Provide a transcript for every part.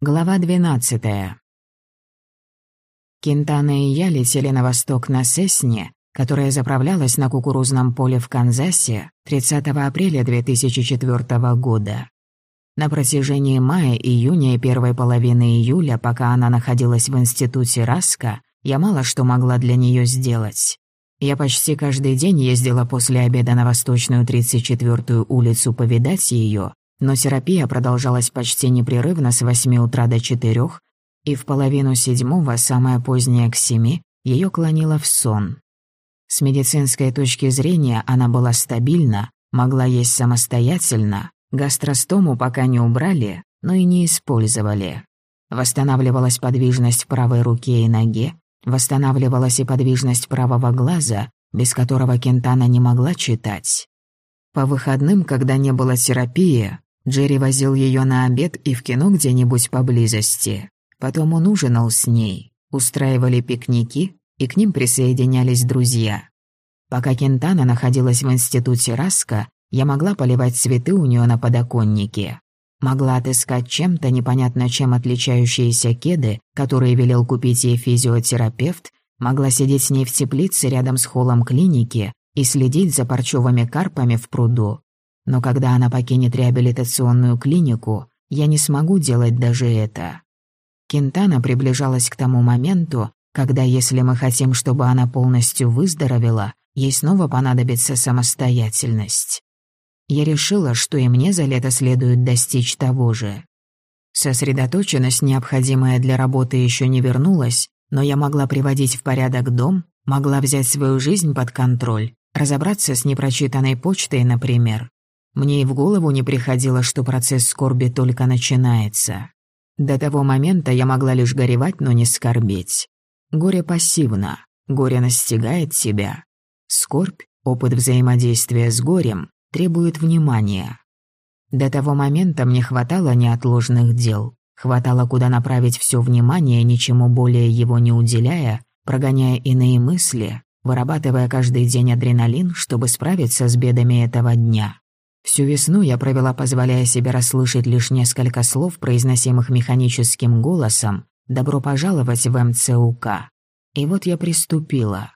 Глава 12. Кентана и я летели на восток на Сесне, которая заправлялась на кукурузном поле в Канзасе 30 апреля 2004 года. На протяжении мая, июня и первой половины июля, пока она находилась в институте Раска, я мало что могла для нее сделать. Я почти каждый день ездила после обеда на Восточную 34-ю улицу повидать ее, но терапия продолжалась почти непрерывно с 8 утра до 4, и в половину седьмого, самое позднее к семи, ее клонило в сон. С медицинской точки зрения она была стабильна, могла есть самостоятельно, гастростому пока не убрали, но и не использовали. Восстанавливалась подвижность в правой руке и ноге, восстанавливалась и подвижность правого глаза, без которого Кентана не могла читать. По выходным, когда не было терапии, Джерри возил ее на обед и в кино где-нибудь поблизости. Потом он ужинал с ней, устраивали пикники, и к ним присоединялись друзья. Пока Кентана находилась в институте Раска, я могла поливать цветы у нее на подоконнике. Могла отыскать чем-то непонятно чем отличающиеся кеды, которые велел купить ей физиотерапевт, могла сидеть с ней в теплице рядом с холлом клиники и следить за парчевыми карпами в пруду. Но когда она покинет реабилитационную клинику, я не смогу делать даже это. Кентана приближалась к тому моменту, когда, если мы хотим, чтобы она полностью выздоровела, ей снова понадобится самостоятельность. Я решила, что и мне за лето следует достичь того же. Сосредоточенность, необходимая для работы, еще не вернулась, но я могла приводить в порядок дом, могла взять свою жизнь под контроль, разобраться с непрочитанной почтой, например. Мне и в голову не приходило, что процесс скорби только начинается. До того момента я могла лишь горевать, но не скорбеть. Горе пассивно, горе настигает тебя. Скорбь, опыт взаимодействия с горем, требует внимания. До того момента мне хватало неотложных дел, хватало куда направить все внимание, ничему более его не уделяя, прогоняя иные мысли, вырабатывая каждый день адреналин, чтобы справиться с бедами этого дня. Всю весну я провела, позволяя себе расслышать лишь несколько слов, произносимых механическим голосом «Добро пожаловать в МЦУК». И вот я приступила.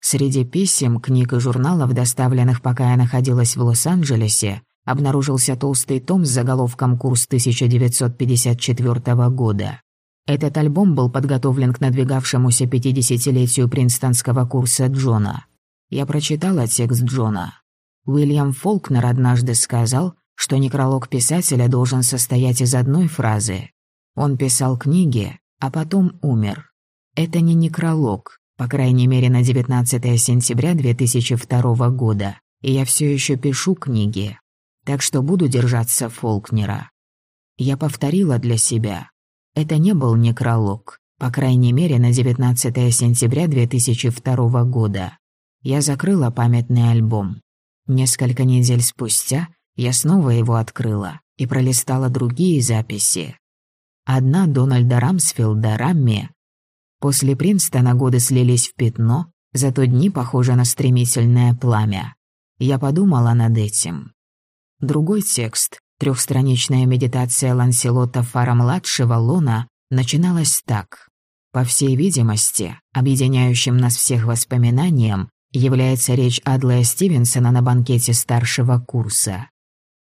Среди писем, книг и журналов, доставленных, пока я находилась в Лос-Анджелесе, обнаружился толстый том с заголовком «Курс 1954 года». Этот альбом был подготовлен к надвигавшемуся 50-летию принстонского курса Джона. Я прочитала текст Джона. Уильям Фолкнер однажды сказал, что некролог писателя должен состоять из одной фразы. Он писал книги, а потом умер. Это не некролог, по крайней мере на 19 сентября 2002 года, и я все еще пишу книги, так что буду держаться Фолкнера. Я повторила для себя. Это не был некролог, по крайней мере на 19 сентября 2002 года. Я закрыла памятный альбом. Несколько недель спустя я снова его открыла и пролистала другие записи. Одна Дональда Рамсфилда Рамми. После Принстона годы слились в пятно, зато дни похожи на стремительное пламя. Я подумала над этим. Другой текст, трехстраничная медитация Ланселота Фара-младшего Луна, начиналась так. По всей видимости, объединяющим нас всех воспоминанием, является речь Адлая Стивенсона на банкете старшего курса.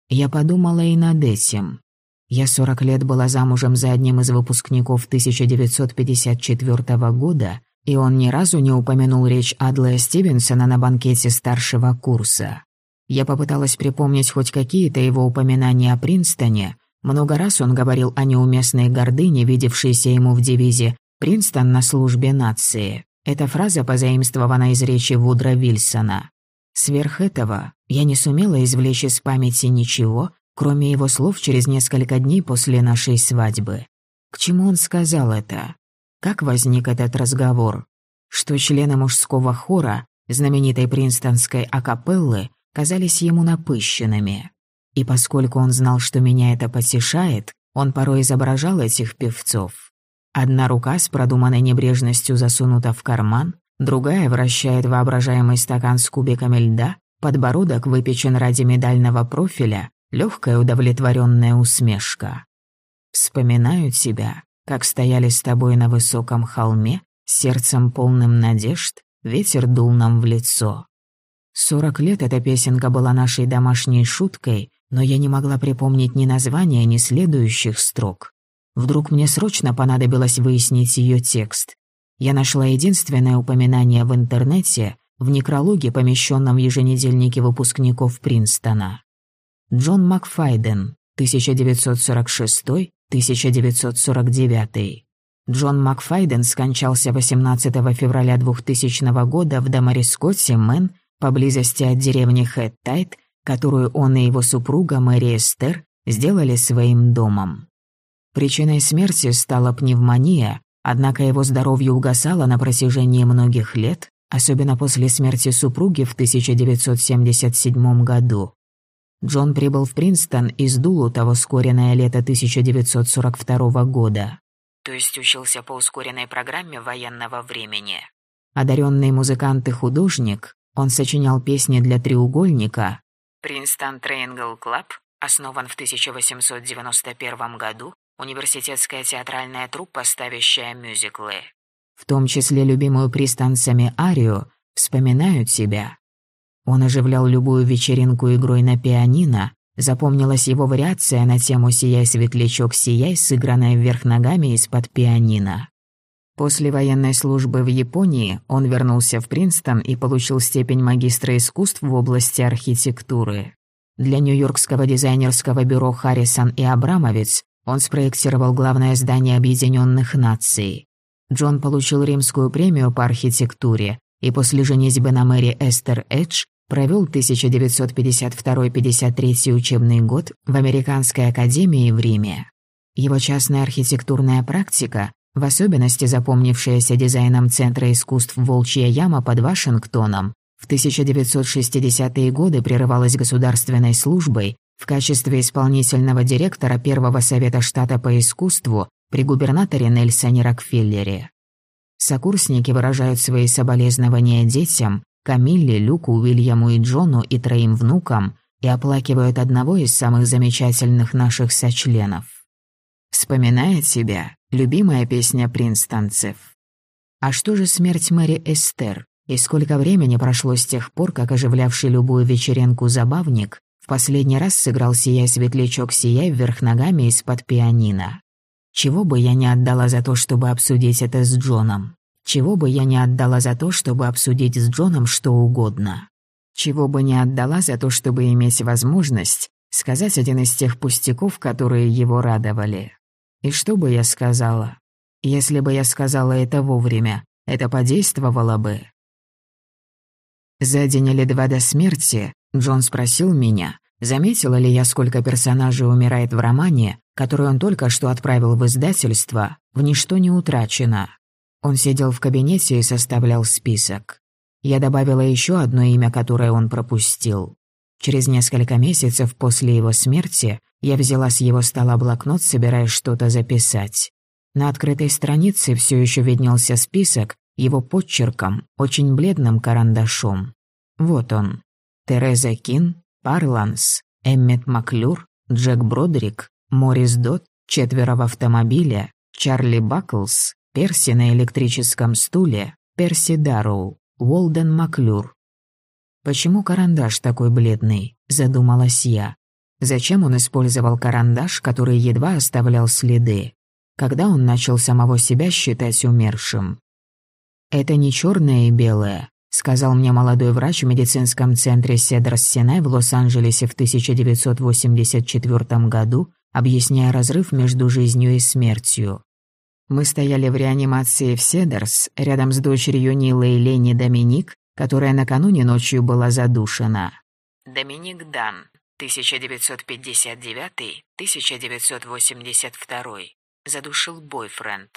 Я подумала и над этим. Я 40 лет была замужем за одним из выпускников 1954 года, и он ни разу не упомянул речь Адлая Стивенсона на банкете старшего курса. Я попыталась припомнить хоть какие-то его упоминания о Принстоне. Много раз он говорил о неуместной гордыне, видевшейся ему в девизе «Принстон на службе нации». Эта фраза позаимствована из речи Вудра Вильсона. Сверх этого я не сумела извлечь из памяти ничего, кроме его слов через несколько дней после нашей свадьбы. К чему он сказал это? Как возник этот разговор? Что члены мужского хора, знаменитой принстонской акапеллы, казались ему напыщенными. И поскольку он знал, что меня это потешает, он порой изображал этих певцов. Одна рука с продуманной небрежностью засунута в карман, другая вращает воображаемый стакан с кубиками льда, подбородок выпечен ради медального профиля, легкая удовлетворенная усмешка. Вспоминаю тебя, как стояли с тобой на высоком холме, сердцем полным надежд, ветер дул нам в лицо. Сорок лет эта песенка была нашей домашней шуткой, но я не могла припомнить ни названия, ни следующих строк. Вдруг мне срочно понадобилось выяснить ее текст. Я нашла единственное упоминание в интернете в некрологе, помещенном в еженедельнике выпускников Принстона. Джон Макфайден, 1946-1949. Джон Макфайден скончался 18 февраля 2000 года в Дамарискотте, Мэн, поблизости от деревни Хэттайт, которую он и его супруга Мэри Эстер сделали своим домом. Причиной смерти стала пневмония, однако его здоровье угасало на протяжении многих лет, особенно после смерти супруги в 1977 году. Джон прибыл в Принстон из Дулута в ускоренное лето 1942 года. То есть учился по ускоренной программе военного времени. Одаренный музыкант и художник, он сочинял песни для треугольника. Принстон Triangle Club основан в 1891 году, университетская театральная труппа, ставящая мюзиклы. В том числе любимую пристанцами арию «Вспоминают тебя». Он оживлял любую вечеринку игрой на пианино, запомнилась его вариация на тему «Сияй, светлячок, сияй», сыгранная вверх ногами из-под пианино. После военной службы в Японии он вернулся в Принстон и получил степень магистра искусств в области архитектуры. Для Нью-Йоркского дизайнерского бюро «Харрисон и Абрамовец» он спроектировал главное здание Объединенных Наций. Джон получил римскую премию по архитектуре и после женитьбы на Мэри Эстер Эдж провел 1952-53 учебный год в Американской академии в Риме. Его частная архитектурная практика в особенности запомнившаяся дизайном Центра искусств «Волчья яма» под Вашингтоном, в 1960-е годы прерывалась государственной службой в качестве исполнительного директора Первого совета штата по искусству при губернаторе Нельсоне Рокфеллере. Сокурсники выражают свои соболезнования детям, Камилле, Люку, Уильяму и Джону и троим внукам и оплакивают одного из самых замечательных наших сочленов. Вспоминая себя, любимая песня принстонцев. А что же смерть Мэри Эстер? И сколько времени прошло с тех пор, как оживлявший любую вечеринку забавник последний раз сыграл «Сияй, светлячок, сияй» вверх ногами из-под пианино? Чего бы я не отдала за то, чтобы обсудить это с Джоном? Чего бы я не отдала за то, чтобы обсудить с Джоном что угодно? Чего бы не отдала за то, чтобы иметь возможность сказать один из тех пустяков, которые его радовали? И что бы я сказала? Если бы я сказала это вовремя, это подействовало бы. За день или два до смерти Джон спросил меня, заметила ли я, сколько персонажей умирает в романе, который он только что отправил в издательство, в ничто не утрачено. Он сидел в кабинете и составлял список. Я добавила еще одно имя, которое он пропустил. Через несколько месяцев после его смерти я взяла с его стола блокнот, собираясь что-то записать. На открытой странице все еще виднелся список его подчерком, очень бледным карандашом. Вот он. Тереза Кин, Парланс, Эммет Маклюр, Джек Бродрик, Морис Дот, четверо в автомобиле, Чарли Баклс, Перси на электрическом стуле, Перси Дарроу, Уолден Маклюр. «Почему карандаш такой бледный?» – задумалась я. Зачем он использовал карандаш, который едва оставлял следы? Когда он начал самого себя считать умершим? «Это не черное и белое», — сказал мне молодой врач в медицинском центре Седрс-Синай в Лос-Анджелесе в 1984 году, объясняя разрыв между жизнью и смертью. Мы стояли в реанимации в Седерс, рядом с дочерью Нилы и Лени Доминик, которая накануне ночью была задушена. Доминик Дан, 1959-1982. Задушил бойфренд.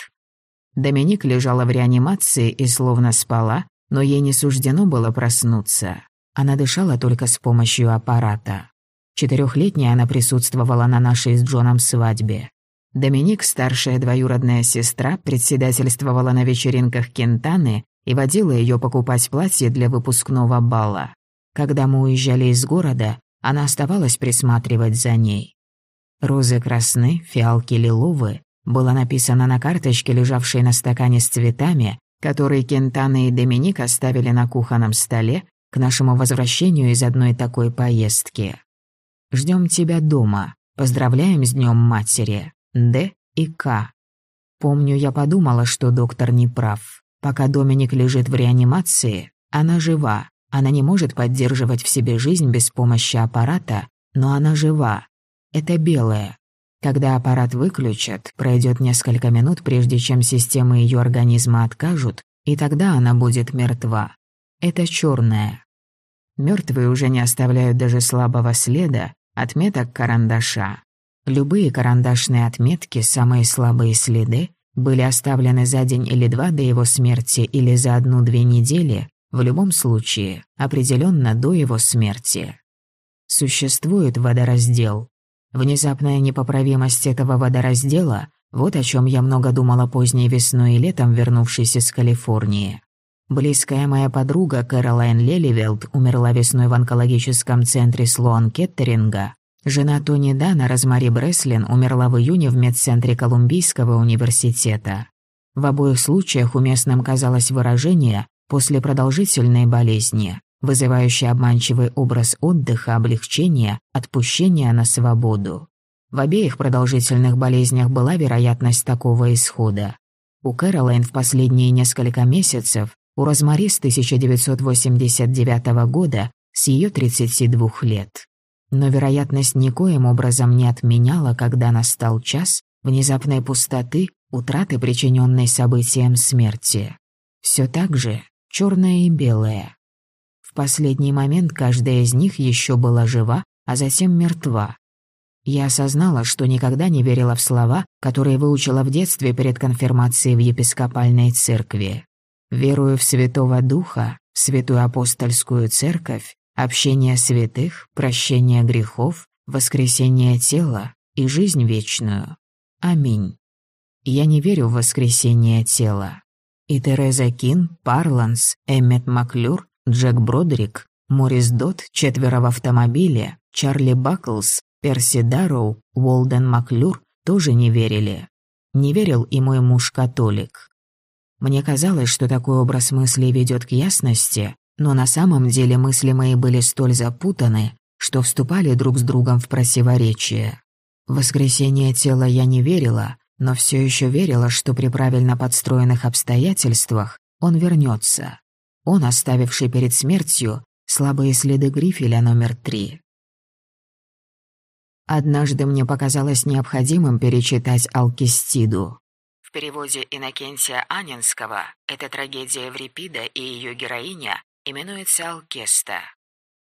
Доминик лежала в реанимации и словно спала, но ей не суждено было проснуться. Она дышала только с помощью аппарата. Четырехлетняя она присутствовала на нашей с Джоном свадьбе. Доминик, старшая двоюродная сестра, председательствовала на вечеринках Кентаны и водила ее покупать платье для выпускного бала. Когда мы уезжали из города, она оставалась присматривать за ней. Розы красны, фиалки лиловы. Было написано на карточке, лежавшей на стакане с цветами, который Кентана и Доминик оставили на кухонном столе к нашему возвращению из одной такой поездки. Ждем тебя дома. Поздравляем с Днем Матери. Д и К. Помню, я подумала, что доктор не прав. Пока Доминик лежит в реанимации, она жива. Она не может поддерживать в себе жизнь без помощи аппарата, но она жива. Это белое. Когда аппарат выключат, пройдет несколько минут, прежде чем системы ее организма откажут, и тогда она будет мертва. Это черное. Мертвые уже не оставляют даже слабого следа, отметок карандаша. Любые карандашные отметки, самые слабые следы, были оставлены за день или два до его смерти или за одну-две недели, в любом случае, определенно до его смерти. Существует водораздел, Внезапная непоправимость этого водораздела – вот о чем я много думала поздней весной и летом, вернувшись из Калифорнии. Близкая моя подруга Кэролайн Леливелд умерла весной в онкологическом центре Слоан Кеттеринга. Жена Тони Дана, Розмари Бреслин, умерла в июне в медцентре Колумбийского университета. В обоих случаях уместным казалось выражение «после продолжительной болезни» вызывающий обманчивый образ отдыха, облегчения, отпущения на свободу. В обеих продолжительных болезнях была вероятность такого исхода. У Кэролайн в последние несколько месяцев, у Розмари с 1989 года, с ее 32 лет. Но вероятность никоим образом не отменяла, когда настал час внезапной пустоты, утраты, причиненной событием смерти. Все так же черное и белое. В последний момент каждая из них еще была жива, а затем мертва. Я осознала, что никогда не верила в слова, которые выучила в детстве перед конфирмацией в епископальной церкви. Верую в Святого Духа, в Святую Апостольскую Церковь, общение святых, прощение грехов, воскресение тела и жизнь вечную. Аминь. Я не верю в воскресение тела. И Тереза Кин, Парланс, Эммет Маклюр Джек Бродрик, Морис Дот, четверо в автомобиле, Чарли Баклс, Перси Дарроу, Уолден Маклюр тоже не верили. Не верил и мой муж-католик. Мне казалось, что такой образ мыслей ведет к ясности, но на самом деле мысли мои были столь запутаны, что вступали друг с другом в противоречие. В воскресение тела я не верила, но все еще верила, что при правильно подстроенных обстоятельствах он вернется он, оставивший перед смертью слабые следы грифеля номер три. Однажды мне показалось необходимым перечитать «Алкистиду». В переводе Иннокентия Анинского эта трагедия Еврипида и ее героиня именуется «Алкеста».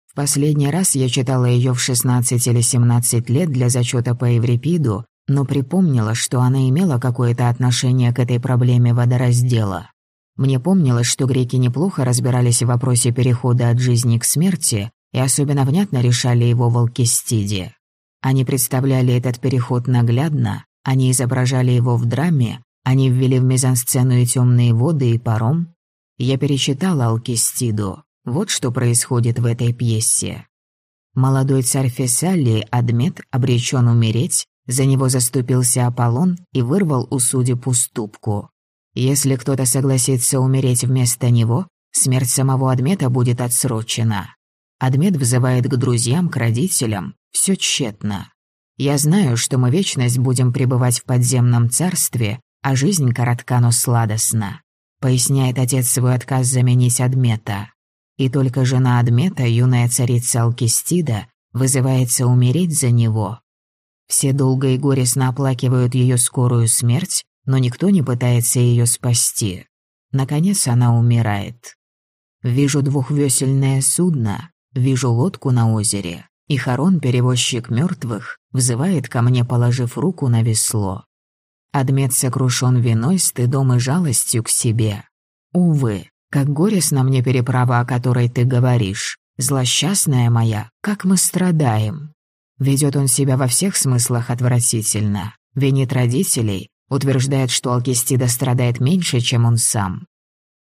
В последний раз я читала ее в 16 или 17 лет для зачета по Еврипиду, но припомнила, что она имела какое-то отношение к этой проблеме водораздела. Мне помнилось, что греки неплохо разбирались в вопросе перехода от жизни к смерти и особенно внятно решали его в Алкестиде. Они представляли этот переход наглядно, они изображали его в драме, они ввели в мизансцену и темные воды, и паром. Я перечитала Алкестиду. Вот что происходит в этой пьесе. Молодой царь Фессалии, Адмет, обречен умереть, за него заступился Аполлон и вырвал у судеб уступку. Если кто-то согласится умереть вместо него, смерть самого Адмета будет отсрочена. Адмет вызывает к друзьям, к родителям. Все тщетно. Я знаю, что мы вечность будем пребывать в подземном царстве, а жизнь коротка, но сладостна. Поясняет отец свой отказ заменить Адмета. И только жена Адмета, юная царица Алкистида, вызывается умереть за него. Все долго и горестно оплакивают ее скорую смерть, но никто не пытается ее спасти. Наконец она умирает. Вижу двухвесельное судно, вижу лодку на озере, и Харон, перевозчик мертвых, взывает ко мне, положив руку на весло. Адмет сокрушен виной, стыдом и жалостью к себе. Увы, как горестно мне переправа, о которой ты говоришь. Злосчастная моя, как мы страдаем. Ведет он себя во всех смыслах отвратительно. Винит родителей, Утверждает, что Алкистида страдает меньше, чем он сам.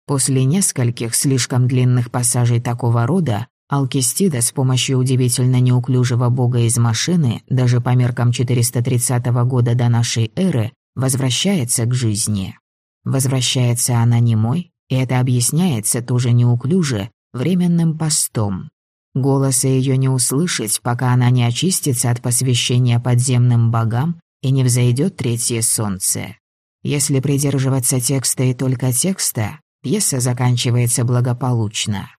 После нескольких слишком длинных пассажей такого рода Алкистида с помощью удивительно неуклюжего бога из машины, даже по меркам 430 года до нашей эры, возвращается к жизни. Возвращается она немой, и это объясняется тоже неуклюже временным постом. Голоса ее не услышать, пока она не очистится от посвящения подземным богам и не взойдет третье солнце. Если придерживаться текста и только текста, пьеса заканчивается благополучно.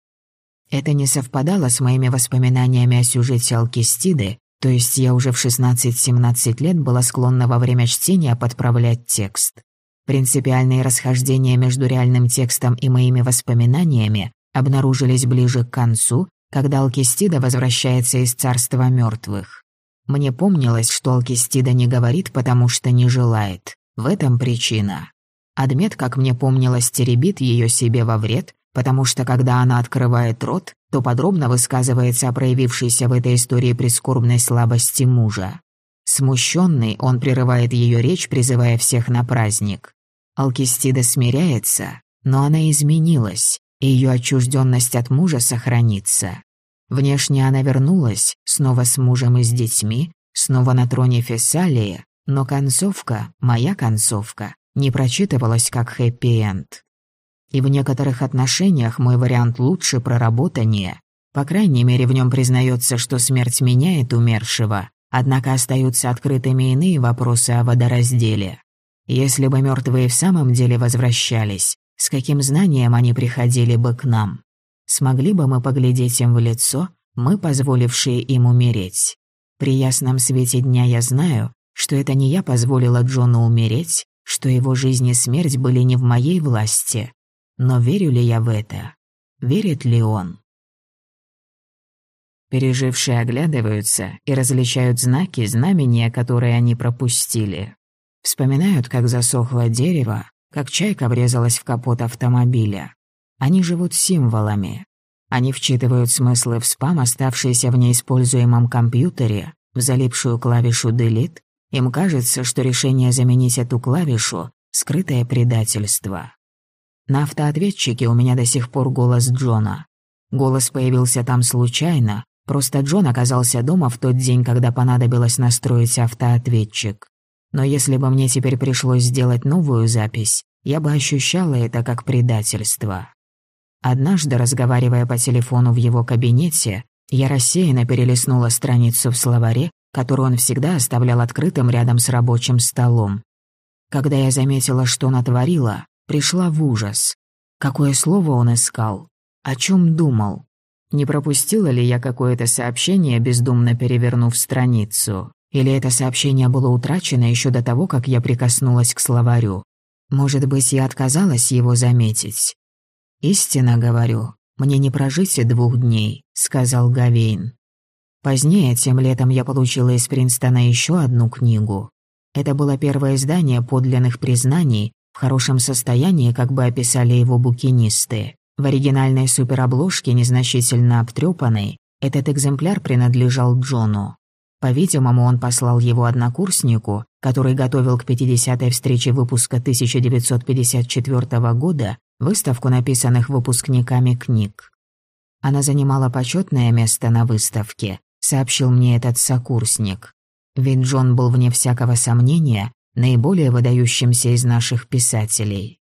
Это не совпадало с моими воспоминаниями о сюжете Алкистиды, то есть я уже в 16-17 лет была склонна во время чтения подправлять текст. Принципиальные расхождения между реальным текстом и моими воспоминаниями обнаружились ближе к концу, когда Алкистида возвращается из царства мертвых. Мне помнилось, что Алкистида не говорит, потому что не желает. В этом причина. Адмет, как мне помнилось, теребит ее себе во вред, потому что когда она открывает рот, то подробно высказывается о проявившейся в этой истории прискорбной слабости мужа. Смущенный, он прерывает ее речь, призывая всех на праздник. Алкистида смиряется, но она изменилась, и ее отчужденность от мужа сохранится. Внешне она вернулась, снова с мужем и с детьми, снова на троне Фессалии, но концовка, моя концовка, не прочитывалась как хэппи-энд. И в некоторых отношениях мой вариант лучше проработаннее. По крайней мере, в нем признается, что смерть меняет умершего, однако остаются открытыми иные вопросы о водоразделе. Если бы мертвые в самом деле возвращались, с каким знанием они приходили бы к нам? Смогли бы мы поглядеть им в лицо, мы, позволившие им умереть? При ясном свете дня я знаю, что это не я позволила Джону умереть, что его жизнь и смерть были не в моей власти, но верю ли я в это? Верит ли он? Пережившие оглядываются и различают знаки, знамения, которые они пропустили. Вспоминают, как засохло дерево, как чайка врезалась в капот автомобиля. Они живут символами. Они вчитывают смыслы в спам, оставшиеся в неиспользуемом компьютере, в залипшую клавишу «Delete». Им кажется, что решение заменить эту клавишу — скрытое предательство. На автоответчике у меня до сих пор голос Джона. Голос появился там случайно, просто Джон оказался дома в тот день, когда понадобилось настроить автоответчик. Но если бы мне теперь пришлось сделать новую запись, я бы ощущала это как предательство. Однажды, разговаривая по телефону в его кабинете, я рассеянно перелистнула страницу в словаре, которую он всегда оставлял открытым рядом с рабочим столом. Когда я заметила, что натворила, пришла в ужас. Какое слово он искал? О чем думал? Не пропустила ли я какое-то сообщение, бездумно перевернув страницу? Или это сообщение было утрачено еще до того, как я прикоснулась к словарю? Может быть, я отказалась его заметить? «Истинно говорю, мне не прожить и двух дней», — сказал Гавейн. Позднее, тем летом, я получила из Принстона еще одну книгу. Это было первое издание подлинных признаний, в хорошем состоянии, как бы описали его букинисты. В оригинальной суперобложке, незначительно обтрёпанной, этот экземпляр принадлежал Джону. По-видимому, он послал его однокурснику, который готовил к 50-й встрече выпуска 1954 года выставку написанных выпускниками книг. Она занимала почетное место на выставке, сообщил мне этот сокурсник. Ведь Джон был вне всякого сомнения наиболее выдающимся из наших писателей.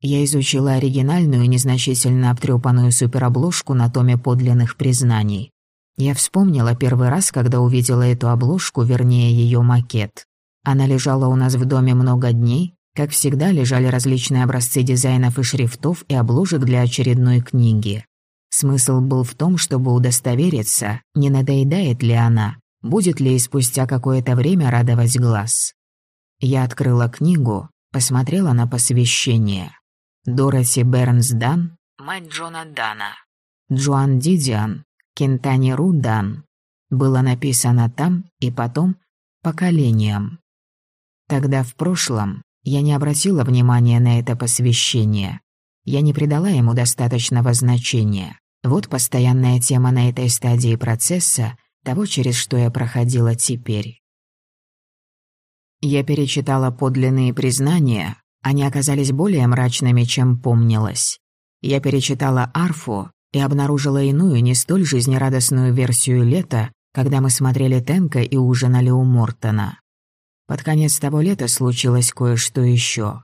Я изучила оригинальную, незначительно обтрёпанную суперобложку на томе подлинных признаний. Я вспомнила первый раз, когда увидела эту обложку, вернее, её макет. Она лежала у нас в доме много дней, как всегда лежали различные образцы дизайнов и шрифтов и обложек для очередной книги. Смысл был в том, чтобы удостовериться, не надоедает ли она, будет ли спустя какое-то время радовать глаз. Я открыла книгу, посмотрела на посвящение. Дороти Бернс Дан, мать Джона Дана, Джоан Дидиан, Кентани Ру Дан. Было написано там и потом поколением. Тогда в прошлом я не обратила внимания на это посвящение. Я не придала ему достаточного значения. Вот постоянная тема на этой стадии процесса, того, через что я проходила теперь. Я перечитала подлинные признания, они оказались более мрачными, чем помнилось. Я перечитала арфу, и обнаружила иную, не столь жизнерадостную версию лета, когда мы смотрели Тенка и ужинали у Мортона. Под конец того лета случилось кое-что еще.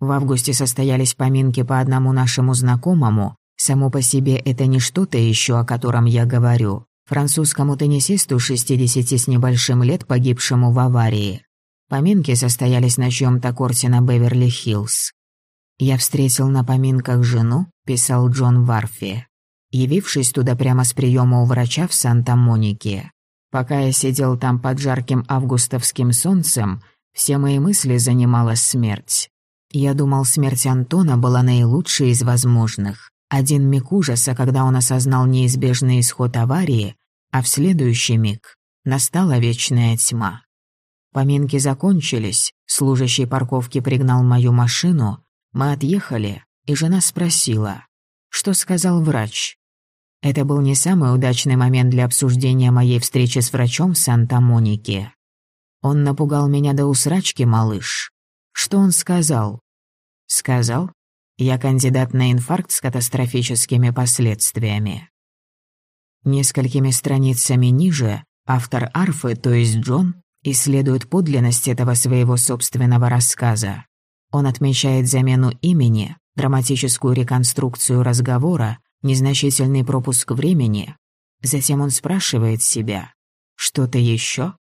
В августе состоялись поминки по одному нашему знакомому. Само по себе это не что-то еще, о котором я говорю. Французскому теннисисту 60 с небольшим лет, погибшему в аварии. Поминки состоялись на чьём-то корте на Беверли-Хиллз. «Я встретил на поминках жену», — писал Джон Варфи, явившись туда прямо с приема у врача в Санта-Монике. Пока я сидел там под жарким августовским солнцем, все мои мысли занимала смерть. Я думал, смерть Антона была наилучшей из возможных. Один миг ужаса, когда он осознал неизбежный исход аварии, а в следующий миг настала вечная тьма. Поминки закончились, служащий парковки пригнал мою машину, мы отъехали, и жена спросила, что сказал врач. Это был не самый удачный момент для обсуждения моей встречи с врачом в Санта-Монике. Он напугал меня до усрачки, малыш. Что он сказал? Сказал, я кандидат на инфаркт с катастрофическими последствиями. Несколькими страницами ниже автор арфы, то есть Джон, исследует подлинность этого своего собственного рассказа. Он отмечает замену имени, драматическую реконструкцию разговора, незначительный пропуск времени. Затем он спрашивает себя «Что-то еще?»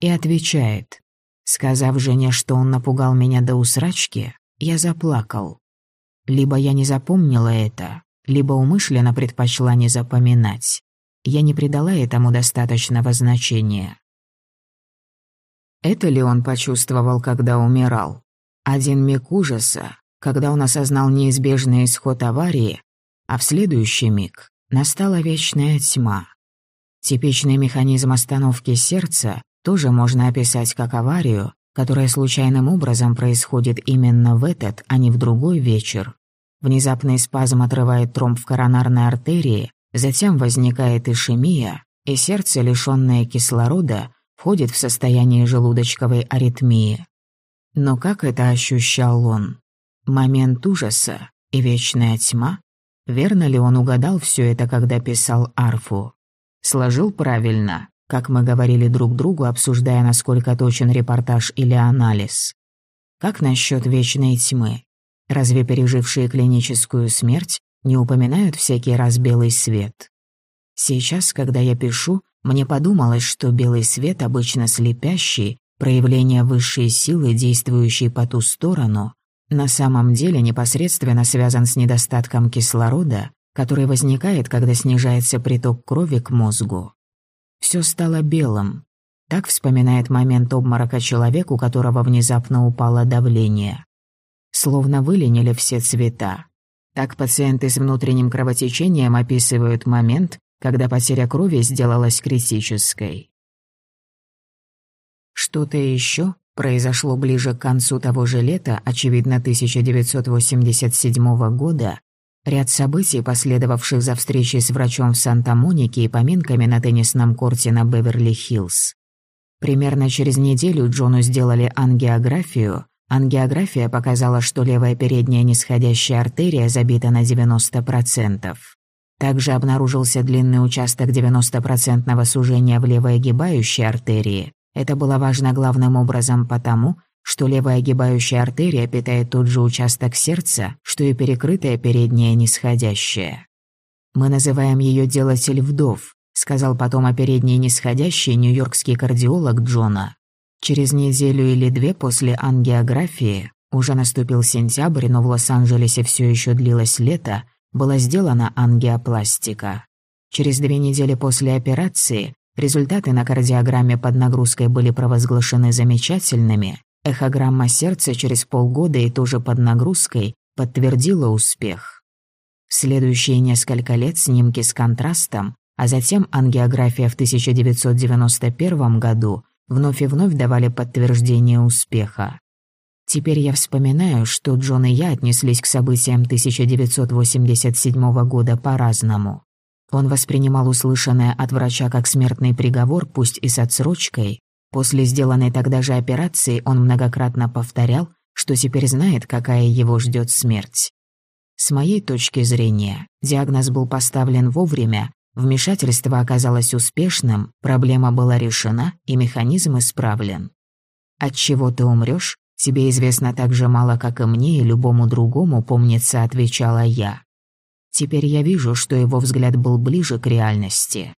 и отвечает Сказав жене, что он напугал меня до усрачки, я заплакал. Либо я не запомнила это, либо умышленно предпочла не запоминать. Я не придала этому достаточного значения. Это ли он почувствовал, когда умирал? Один миг ужаса, когда он осознал неизбежный исход аварии, а в следующий миг настала вечная тьма. Типичный механизм остановки сердца тоже можно описать как аварию, которая случайным образом происходит именно в этот, а не в другой вечер. Внезапный спазм отрывает тромб в коронарной артерии, затем возникает ишемия, и сердце, лишённое кислорода, входит в состояние желудочковой аритмии. Но как это ощущал он? Момент ужаса и вечная тьма? Верно ли он угадал все это, когда писал арфу? Сложил правильно? как мы говорили друг другу, обсуждая, насколько точен репортаж или анализ. Как насчет вечной тьмы? Разве пережившие клиническую смерть не упоминают всякий раз белый свет? Сейчас, когда я пишу, мне подумалось, что белый свет, обычно слепящий, проявление высшей силы, действующей по ту сторону, на самом деле непосредственно связан с недостатком кислорода, который возникает, когда снижается приток крови к мозгу. Все стало белым. Так вспоминает момент обморока человек, у которого внезапно упало давление. Словно выленили все цвета. Так пациенты с внутренним кровотечением описывают момент, когда потеря крови сделалась критической. Что-то еще произошло ближе к концу того же лета, очевидно, 1987 года, Ряд событий, последовавших за встречей с врачом в Санта-Монике и поминками на теннисном корте на Беверли-Хиллз. Примерно через неделю Джону сделали ангиографию. Ангиография показала, что левая передняя нисходящая артерия забита на 90%. Также обнаружился длинный участок 90% сужения в левой огибающей артерии. Это было важно главным образом потому, что левая огибающая артерия питает тот же участок сердца, что и перекрытая передняя нисходящая. «Мы называем ее делатель вдов», сказал потом о передней нисходящей нью-йоркский кардиолог Джона. Через неделю или две после ангиографии, уже наступил сентябрь, но в Лос-Анджелесе все еще длилось лето, была сделана ангиопластика. Через две недели после операции результаты на кардиограмме под нагрузкой были провозглашены замечательными, Эхограмма сердца через полгода и тоже под нагрузкой подтвердила успех. В следующие несколько лет снимки с контрастом, а затем ангиография в 1991 году вновь и вновь давали подтверждение успеха. Теперь я вспоминаю, что Джон и я отнеслись к событиям 1987 года по-разному. Он воспринимал услышанное от врача как смертный приговор, пусть и с отсрочкой, После сделанной тогда же операции он многократно повторял, что теперь знает, какая его ждет смерть. С моей точки зрения, диагноз был поставлен вовремя, вмешательство оказалось успешным, проблема была решена и механизм исправлен. От чего ты умрёшь? Тебе известно так же мало, как и мне и любому другому, помнится, отвечала я. Теперь я вижу, что его взгляд был ближе к реальности.